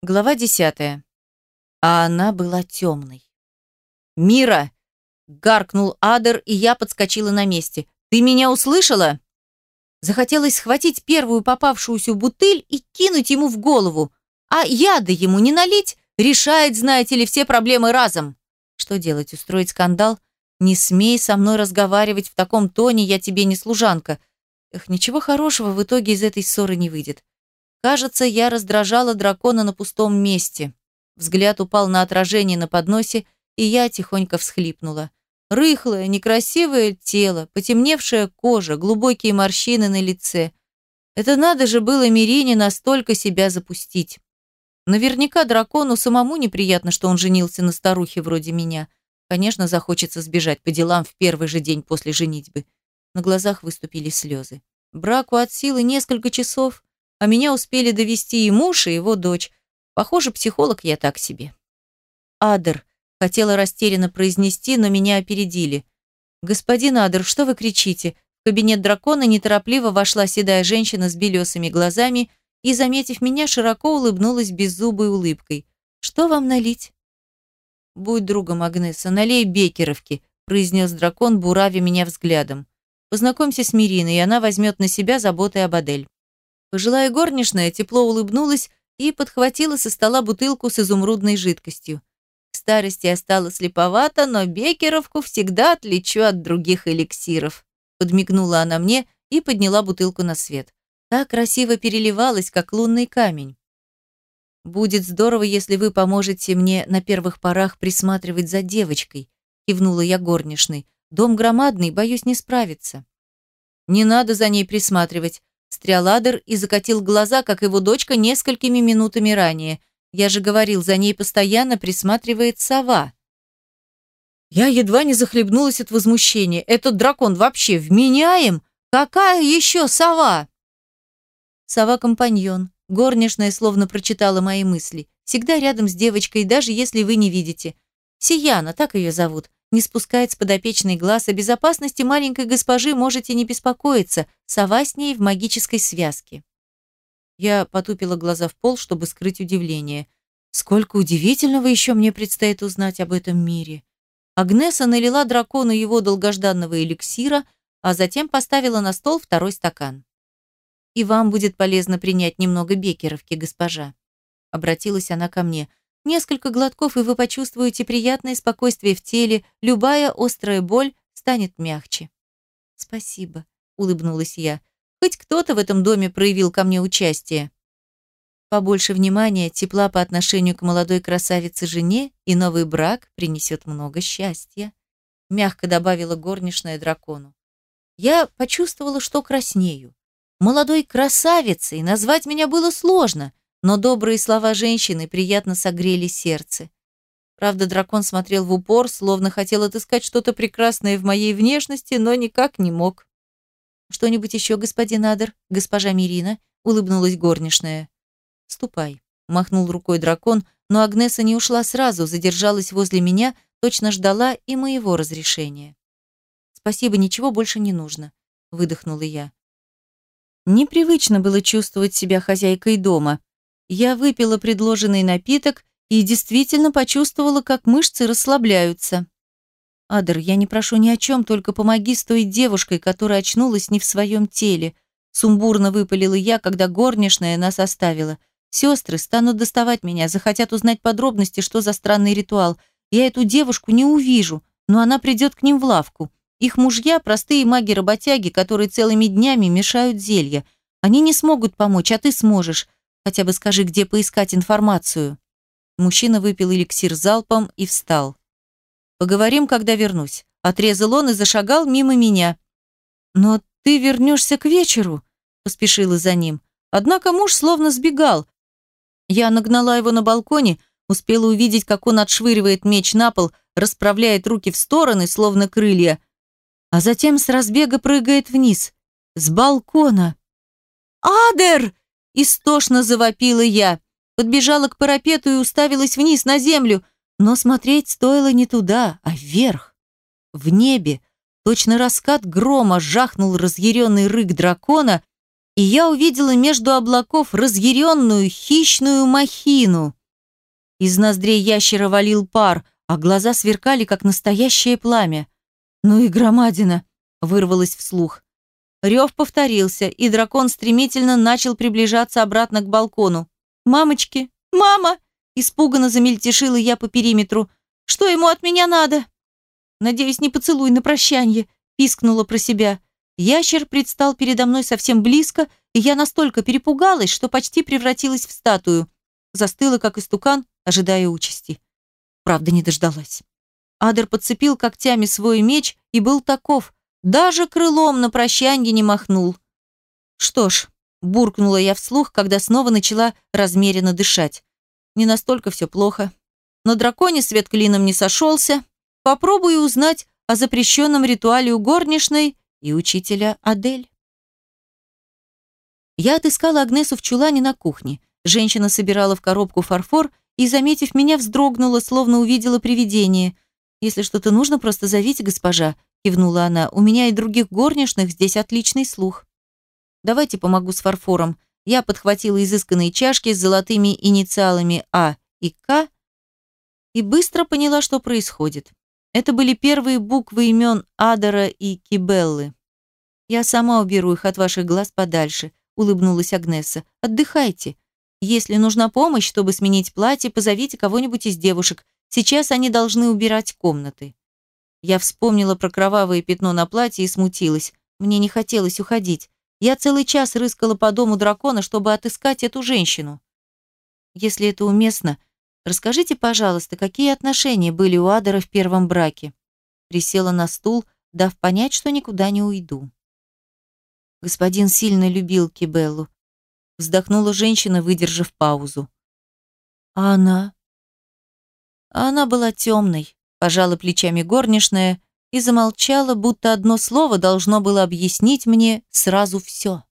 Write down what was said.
Глава десятая. А она была темной. «Мира!» — гаркнул Адер, и я подскочила на месте. «Ты меня услышала?» Захотелось схватить первую попавшуюся бутыль и кинуть ему в голову. А яда ему не налить, решает, знаете ли, все проблемы разом. Что делать, устроить скандал? Не смей со мной разговаривать в таком тоне, я тебе не служанка. Эх, ничего хорошего в итоге из этой ссоры не выйдет. Кажется, я раздражала дракона на пустом месте. Взгляд упал на отражение на подносе, и я тихонько всхлипнула. Рыхлое, некрасивое тело, потемневшая кожа, глубокие морщины на лице. Это надо же было Мирине настолько себя запустить. Наверняка дракону самому неприятно, что он женился на старухе вроде меня. Конечно, захочется сбежать по делам в первый же день после женитьбы. На глазах выступили слезы. Браку от силы несколько часов, а меня успели довести и муж, и его дочь. Похоже, психолог я так себе. Адер, хотела растерянно произнести, но меня опередили. Господин Адер, что вы кричите? В кабинет дракона неторопливо вошла седая женщина с белесыми глазами и, заметив меня, широко улыбнулась беззубой улыбкой. Что вам налить? Будь другом, Агнеса, налей бекеровки, произнес дракон, буравя меня взглядом. Познакомься с Мириной, и она возьмет на себя заботы об Адель. Пожилая горничная тепло улыбнулась и подхватила со стола бутылку с изумрудной жидкостью. К старости я стала слеповата, но бекеровку всегда отличу от других эликсиров. Подмигнула она мне и подняла бутылку на свет. Так красиво переливалась, как лунный камень. «Будет здорово, если вы поможете мне на первых порах присматривать за девочкой», кивнула я горничной. «Дом громадный, боюсь не справиться». «Не надо за ней присматривать. Стриаладер и закатил глаза, как его дочка несколькими минутами ранее. Я же говорил, за ней постоянно присматривает сова. Я едва не захлебнулась от возмущения. Этот дракон вообще вменяем? Какая еще сова? Сова-компаньон. Горничная словно прочитала мои мысли. Всегда рядом с девочкой, даже если вы не видите. Сияна, так ее зовут не спускает с подопечной глаз, о безопасности маленькой госпожи можете не беспокоиться, сова с ней в магической связке. Я потупила глаза в пол, чтобы скрыть удивление. Сколько удивительного еще мне предстоит узнать об этом мире. Агнеса налила дракону его долгожданного эликсира, а затем поставила на стол второй стакан. «И вам будет полезно принять немного бекеровки, госпожа», — обратилась она ко мне. Несколько глотков, и вы почувствуете приятное спокойствие в теле, любая острая боль станет мягче. Спасибо, улыбнулась я. Хоть кто-то в этом доме проявил ко мне участие. Побольше внимания, тепла по отношению к молодой красавице-жене, и новый брак принесет много счастья, мягко добавила горничная дракону. Я почувствовала, что краснею. Молодой красавицей назвать меня было сложно, но добрые слова женщины приятно согрели сердце. Правда, дракон смотрел в упор, словно хотел отыскать что-то прекрасное в моей внешности, но никак не мог. «Что-нибудь еще, господин Адер, госпожа Мирина?» — улыбнулась горничная. «Ступай», — махнул рукой дракон, но Агнеса не ушла сразу, задержалась возле меня, точно ждала и моего разрешения. «Спасибо, ничего больше не нужно», — выдохнула я. Непривычно было чувствовать себя хозяйкой дома, я выпила предложенный напиток и действительно почувствовала, как мышцы расслабляются. «Адер, я не прошу ни о чем, только помоги с той девушкой, которая очнулась не в своем теле», сумбурно выпалила я, когда горничная нас оставила. «Сестры станут доставать меня, захотят узнать подробности, что за странный ритуал. Я эту девушку не увижу, но она придет к ним в лавку. Их мужья – простые маги-работяги, которые целыми днями мешают зелья. Они не смогут помочь, а ты сможешь. Хотя бы скажи, где поискать информацию». Мужчина выпил эликсир залпом и встал. «Поговорим, когда вернусь». Отрезал он и зашагал мимо меня. «Но ты вернешься к вечеру?» Поспешила за ним. Однако муж словно сбегал. Я нагнала его на балконе, успела увидеть, как он отшвыривает меч на пол, расправляет руки в стороны, словно крылья, а затем с разбега прыгает вниз, с балкона. «Адер!» Истошно завопила я. Подбежала к парапету и уставилась вниз на землю, но смотреть стоило не туда, а вверх. В небе точно раскат грома жахнул разъяренный рык дракона, и я увидела между облаков разъяренную хищную махину. Из ноздрей ящера валил пар, а глаза сверкали, как настоящее пламя. «Ну и громадина!» — вырвалось вслух. Рев повторился, и дракон стремительно начал приближаться обратно к балкону. «Мамочки! Мама!» — испуганно замельтешила я по периметру. «Что ему от меня надо?» «Надеюсь, не поцелуй на прощанье», — пискнула про себя. Ящер предстал передо мной совсем близко, и я настолько перепугалась, что почти превратилась в статую. Застыла, как истукан, ожидая участи. Правда, не дождалась. Адер подцепил когтями свой меч и был таков, даже крылом на прощанье не махнул. Что ж, буркнула я вслух, когда снова начала размеренно дышать. Не настолько все плохо. На драконе свет клином не сошелся. Попробую узнать о запрещенном ритуале у горничной и учителя Адель. Я отыскала Агнесу в чулане на кухне. Женщина собирала в коробку фарфор и, заметив меня, вздрогнула, словно увидела привидение. «Если что-то нужно, просто зовите, госпожа», — кивнула она. «У меня и других горничных здесь отличный слух». «Давайте помогу с фарфором». Я подхватила изысканные чашки с золотыми инициалами А и К и быстро поняла, что происходит. Это были первые буквы имен Адара и Кибеллы. «Я сама уберу их от ваших глаз подальше», — улыбнулась Агнеса. «Отдыхайте. Если нужна помощь, чтобы сменить платье, позовите кого-нибудь из девушек. Сейчас они должны убирать комнаты». Я вспомнила про кровавое пятно на платье и смутилась. Мне не хотелось уходить. Я целый час рыскала по дому дракона, чтобы отыскать эту женщину. Если это уместно, Расскажите, пожалуйста, какие отношения были у Адера в первом браке? Присела на стул, дав понять, что никуда не уйду. Господин сильно любил Кибеллу. Вздохнула женщина, выдержав паузу. А она? А она была темной, пожала плечами горничная и замолчала, будто одно слово должно было объяснить мне сразу все.